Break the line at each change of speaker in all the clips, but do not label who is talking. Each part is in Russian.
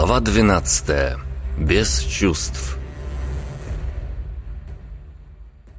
Глава 12. Без чувств.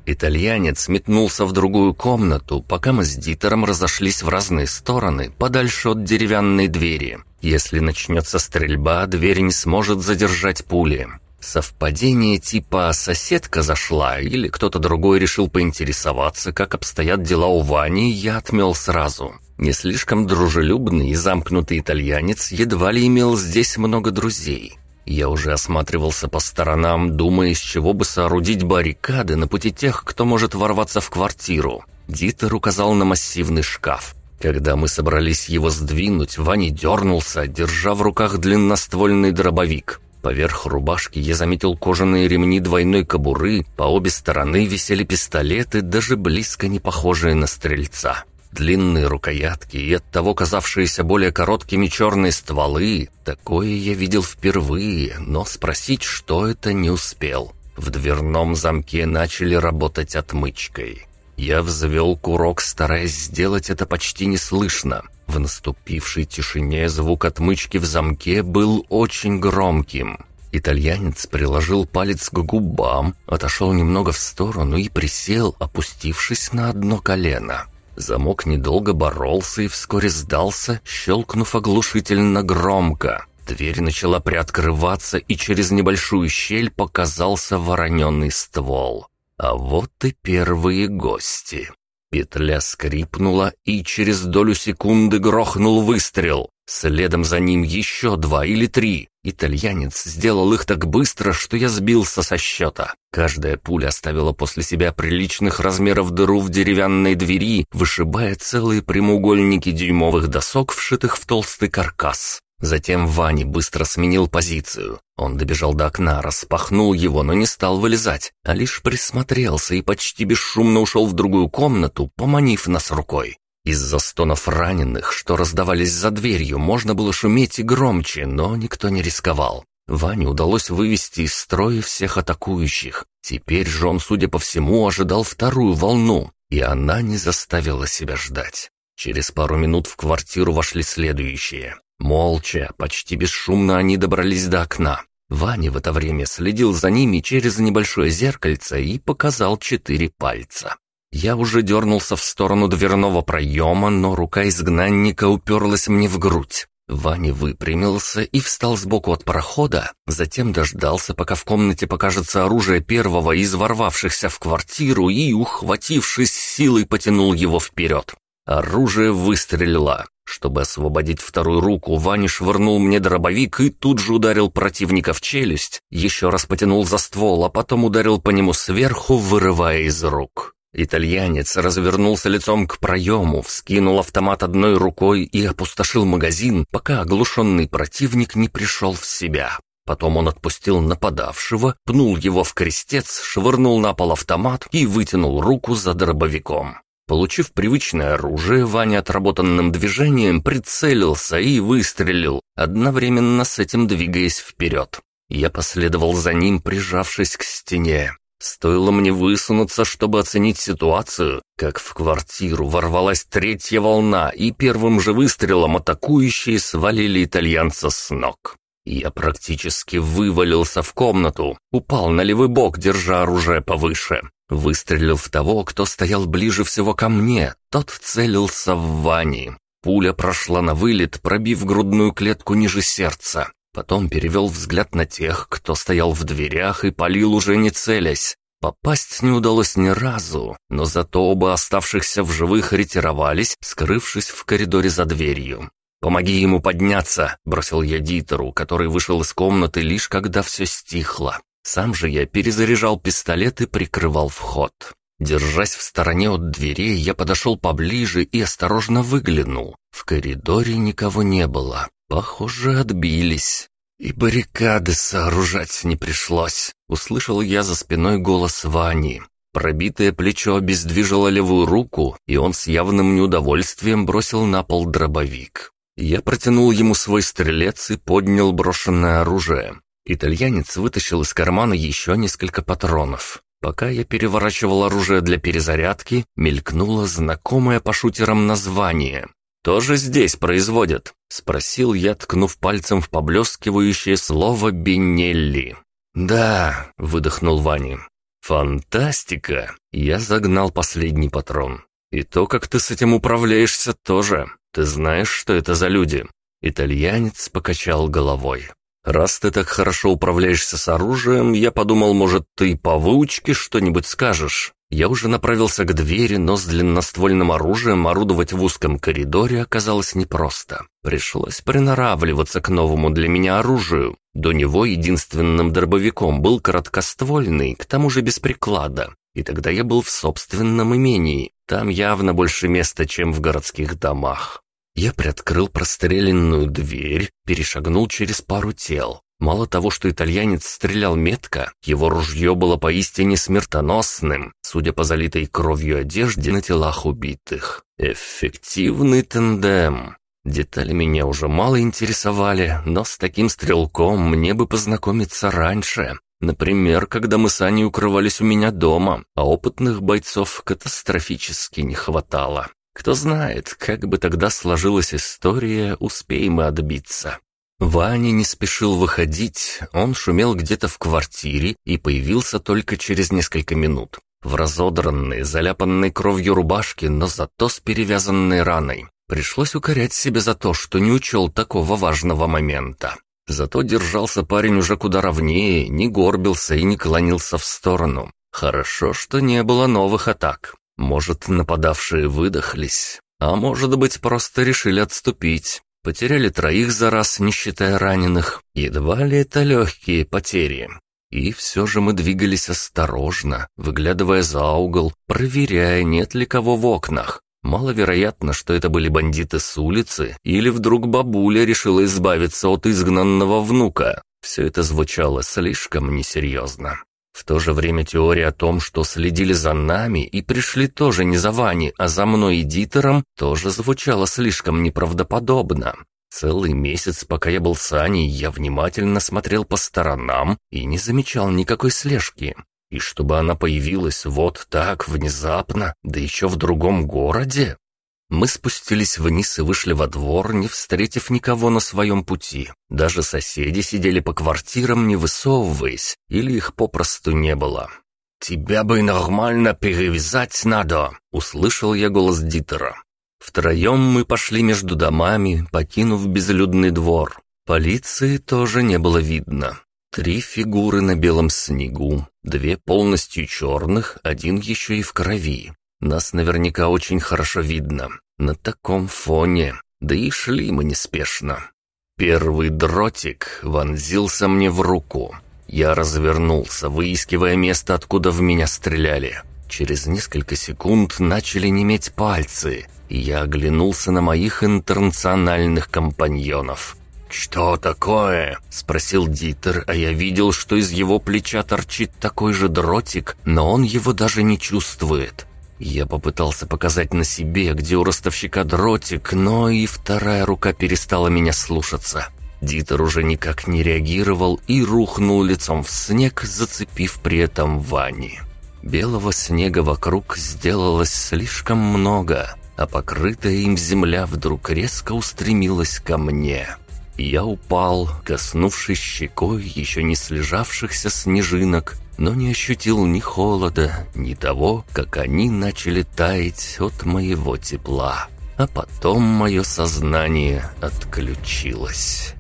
Итальянец метнулся в другую комнату, пока мы с Дитером разошлись в разные стороны, подальше от деревянной двери. Если начнется стрельба, дверь не сможет задержать пули. Совпадение типа «соседка зашла» или кто-то другой решил поинтересоваться, как обстоят дела у Вани, я отмел сразу. Не слишком дружелюбный и замкнутый итальянец едва ли имел здесь много друзей. Я уже осматривался по сторонам, думая, из чего бы соорудить баррикады на пути тех, кто может ворваться в квартиру. Дитер указал на массивный шкаф. Когда мы собрались его сдвинуть, Ваня дернулся, держа в руках длинноствольный дробовик. Поверх рубашки я заметил кожаные ремни двойной кобуры, по обе стороны висели пистолеты, даже близко не похожие на стрельца. Длинные рукоятки и оттого казавшиеся более короткими черные стволы, такое я видел впервые, но спросить, что это, не успел. В дверном замке начали работать отмычкой. Я взвел курок, стараясь сделать это почти неслышно. В наступившей тишине звук отмычки в замке был очень громким. Итальянец приложил палец к губам, отошел немного в сторону и присел, опустившись на одно колено. Замок недолго боролся и вскоре сдался, щелкнув оглушительно громко. Дверь начала приоткрываться, и через небольшую щель показался вороненный ствол. А вот и первые гости. Петля скрипнула, и через долю секунды грохнул выстрел. Следом за ним еще два или три. Итальянец сделал их так быстро, что я сбился со счета. Каждая пуля оставила после себя приличных размеров дыру в деревянной двери, вышибая целые прямоугольники дюймовых досок, вшитых в толстый каркас. Затем Ваня быстро сменил позицию. Он добежал до окна, распахнул его, но не стал вылезать, а лишь присмотрелся и почти бесшумно ушел в другую комнату, поманив нас рукой. Из-за стонов раненых, что раздавались за дверью, можно было шуметь и громче, но никто не рисковал. Ване удалось вывести из строя всех атакующих. Теперь же он, судя по всему, ожидал вторую волну, и она не заставила себя ждать. Через пару минут в квартиру вошли следующие. Молча, почти бесшумно они добрались до окна. Ваня в это время следил за ними через небольшое зеркальце и показал четыре пальца. Я уже дернулся в сторону дверного проема, но рука изгнанника уперлась мне в грудь. Ваня выпрямился и встал сбоку от прохода, затем дождался, пока в комнате покажется оружие первого из ворвавшихся в квартиру и, ухватившись силой, потянул его вперед. Оружие выстрелило. Чтобы освободить вторую руку, Ваня швырнул мне дробовик и тут же ударил противника в челюсть, еще раз потянул за ствол, а потом ударил по нему сверху, вырывая из рук. Итальянец развернулся лицом к проему, вскинул автомат одной рукой и опустошил магазин, пока оглушенный противник не пришел в себя. Потом он отпустил нападавшего, пнул его в крестец, швырнул на пол автомат и вытянул руку за дробовиком. Получив привычное оружие, Ваня отработанным движением прицелился и выстрелил, одновременно с этим двигаясь вперед. Я последовал за ним, прижавшись к стене. Стоило мне высунуться, чтобы оценить ситуацию, как в квартиру ворвалась третья волна, и первым же выстрелом атакующие свалили итальянца с ног. Я практически вывалился в комнату, упал на левый бок, держа оружие повыше. Выстрелил в того, кто стоял ближе всего ко мне. Тот целился в Вани. Пуля прошла на вылет, пробив грудную клетку ниже сердца. Потом перевел взгляд на тех, кто стоял в дверях и палил уже не целясь. Попасть не удалось ни разу, но зато оба оставшихся в живых ретировались, скрывшись в коридоре за дверью. «Помоги ему подняться!» – бросил я Дитеру, который вышел из комнаты лишь когда все стихло. Сам же я перезаряжал пистолет и прикрывал вход. Держась в стороне от дверей, я подошел поближе и осторожно выглянул. В коридоре никого не было. Похоже, отбились. И баррикады сооружать не пришлось. Услышал я за спиной голос Вани. Пробитое плечо обездвижило левую руку, и он с явным неудовольствием бросил на пол дробовик. Я протянул ему свой стрелец и поднял брошенное оружие. Итальянец вытащил из кармана еще несколько патронов. Пока я переворачивал оружие для перезарядки, мелькнуло знакомое по шутерам название. тоже здесь производят?» — спросил я, ткнув пальцем в поблескивающее слово «Бенелли». «Да», — выдохнул Ваня. «Фантастика!» Я загнал последний патрон. «И то, как ты с этим управляешься, тоже. Ты знаешь, что это за люди?» Итальянец покачал головой. «Раз ты так хорошо управляешься с оружием, я подумал, может, ты по выучке что-нибудь скажешь?» Я уже направился к двери, но с длинноствольным оружием орудовать в узком коридоре оказалось непросто. Пришлось приноравливаться к новому для меня оружию. До него единственным дробовиком был короткоствольный, к тому же без приклада. И тогда я был в собственном имении. Там явно больше места, чем в городских домах. Я приоткрыл простреленную дверь, перешагнул через пару тел. Мало того, что итальянец стрелял метко, его ружье было поистине смертоносным, судя по залитой кровью одежде на телах убитых. Эффективный тандем. Детали меня уже мало интересовали, но с таким стрелком мне бы познакомиться раньше. Например, когда мы с Аней укрывались у меня дома, а опытных бойцов катастрофически не хватало. Кто знает, как бы тогда сложилась история, успеем мы отбиться. Ваня не спешил выходить, он шумел где-то в квартире и появился только через несколько минут. В разодранной, заляпанной кровью рубашке, но зато с перевязанной раной. Пришлось укорять себя за то, что не учел такого важного момента. Зато держался парень уже куда ровнее, не горбился и не клонился в сторону. Хорошо, что не было новых атак. Может, нападавшие выдохлись, а может быть, просто решили отступить. Потеряли троих за раз, не считая раненых. Едва ли это легкие потери. И все же мы двигались осторожно, выглядывая за угол, проверяя, нет ли кого в окнах. Маловероятно, что это были бандиты с улицы, или вдруг бабуля решила избавиться от изгнанного внука. Все это звучало слишком несерьезно. В то же время теория о том, что следили за нами и пришли тоже не за Ваней, а за мной и Дитером, тоже звучала слишком неправдоподобно. Целый месяц, пока я был с Аней, я внимательно смотрел по сторонам и не замечал никакой слежки. И чтобы она появилась вот так, внезапно, да еще в другом городе, мы спустились вниз и вышли во двор, не встретив никого на своем пути. Даже соседи сидели по квартирам, не высовываясь, или их попросту не было. «Тебя бы нормально перевязать надо!» — услышал я голос Дитера. Втроем мы пошли между домами, покинув безлюдный двор. Полиции тоже не было видно. Три фигуры на белом снегу, две полностью черных, один еще и в крови. Нас наверняка очень хорошо видно. На таком фоне. Да и шли мы неспешно. Первый дротик вонзился мне в руку. Я развернулся, выискивая место, откуда в меня стреляли. Через несколько секунд начали неметь пальцы, и я оглянулся на моих интернациональных компаньонов. «Что такое?» — спросил Дитер, а я видел, что из его плеча торчит такой же дротик, но он его даже не чувствует. Я попытался показать на себе, где у ростовщика дротик, но и вторая рука перестала меня слушаться. Дитер уже никак не реагировал и рухнул лицом в снег, зацепив при этом Вани. Белого снега вокруг сделалось слишком много, а покрытая им земля вдруг резко устремилась ко мне. Я упал, коснувшись щекой еще не слежавшихся снежинок, но не ощутил ни холода, ни того, как они начали таять от моего тепла. А потом мое сознание отключилось.